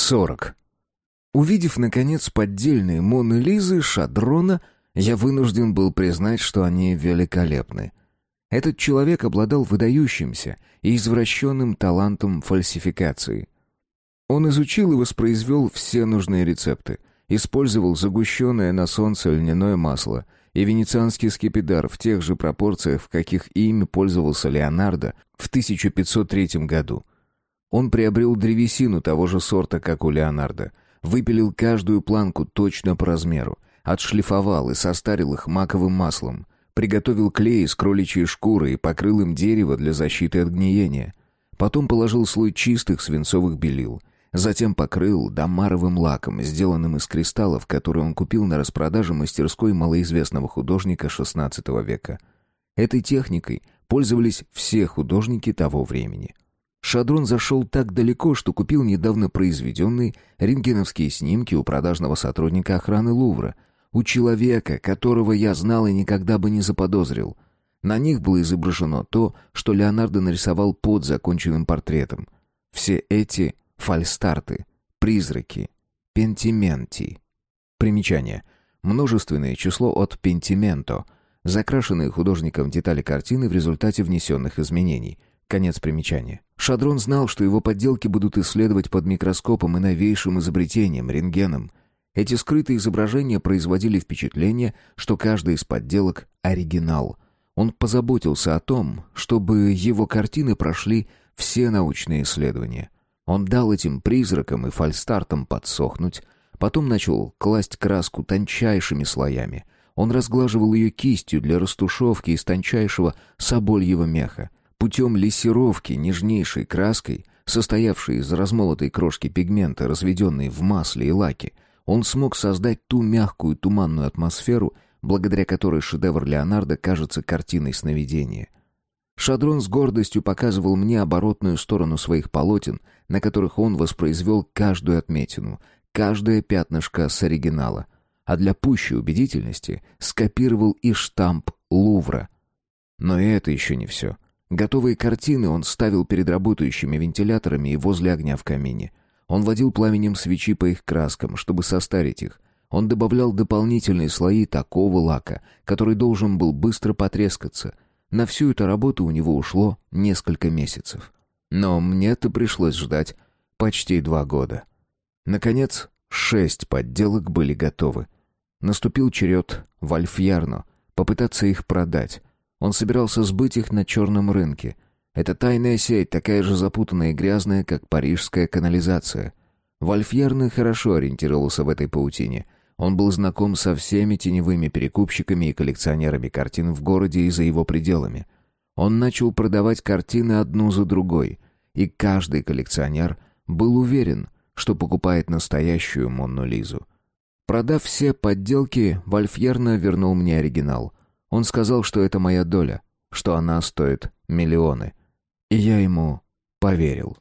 40. Увидев, наконец, поддельные Моны Лизы Шадрона, я вынужден был признать, что они великолепны. Этот человек обладал выдающимся и извращенным талантом фальсификации. Он изучил и воспроизвел все нужные рецепты, использовал загущенное на солнце льняное масло и венецианский скипидар в тех же пропорциях, в каких ими пользовался Леонардо в 1503 году. Он приобрел древесину того же сорта, как у Леонардо, выпилил каждую планку точно по размеру, отшлифовал и состарил их маковым маслом, приготовил клей из кроличьей шкуры и покрыл им дерево для защиты от гниения. Потом положил слой чистых свинцовых белил, затем покрыл домаровым лаком, сделанным из кристаллов, который он купил на распродаже мастерской малоизвестного художника XVI века. Этой техникой пользовались все художники того времени. Шадрон зашел так далеко, что купил недавно произведенные рентгеновские снимки у продажного сотрудника охраны Лувра, у человека, которого я знал и никогда бы не заподозрил. На них было изображено то, что Леонардо нарисовал под законченным портретом. Все эти фальстарты, призраки, пентименти. Примечание. Множественное число от пентименто, закрашенные художником детали картины в результате внесенных изменений – Конец примечания. Шадрон знал, что его подделки будут исследовать под микроскопом и новейшим изобретением, рентгеном. Эти скрытые изображения производили впечатление, что каждый из подделок — оригинал. Он позаботился о том, чтобы его картины прошли все научные исследования. Он дал этим призракам и фальстартам подсохнуть, потом начал класть краску тончайшими слоями. Он разглаживал ее кистью для растушевки из тончайшего собольего меха. Путем лессировки нежнейшей краской, состоявшей из размолотой крошки пигмента, разведенной в масле и лаке, он смог создать ту мягкую туманную атмосферу, благодаря которой шедевр Леонардо кажется картиной сновидения. Шадрон с гордостью показывал мне оборотную сторону своих полотен, на которых он воспроизвел каждую отметину, каждое пятнышко с оригинала, а для пущей убедительности скопировал и штамп Лувра. Но и это еще не все — Готовые картины он ставил перед работающими вентиляторами и возле огня в камине. Он водил пламенем свечи по их краскам, чтобы состарить их. Он добавлял дополнительные слои такого лака, который должен был быстро потрескаться. На всю эту работу у него ушло несколько месяцев. Но мне-то пришлось ждать почти два года. Наконец, шесть подделок были готовы. Наступил черед Вальфьярно попытаться их продать. Он собирался сбыть их на черном рынке. Это тайная сеть, такая же запутанная и грязная, как парижская канализация. Вольфьерны хорошо ориентировался в этой паутине. Он был знаком со всеми теневыми перекупщиками и коллекционерами картин в городе и за его пределами. Он начал продавать картины одну за другой, и каждый коллекционер был уверен, что покупает настоящую Монну Лизу. Продав все подделки, Вольфьерна вернул мне оригинал — он сказал, что это моя доля, что она стоит миллионы. И я ему поверил.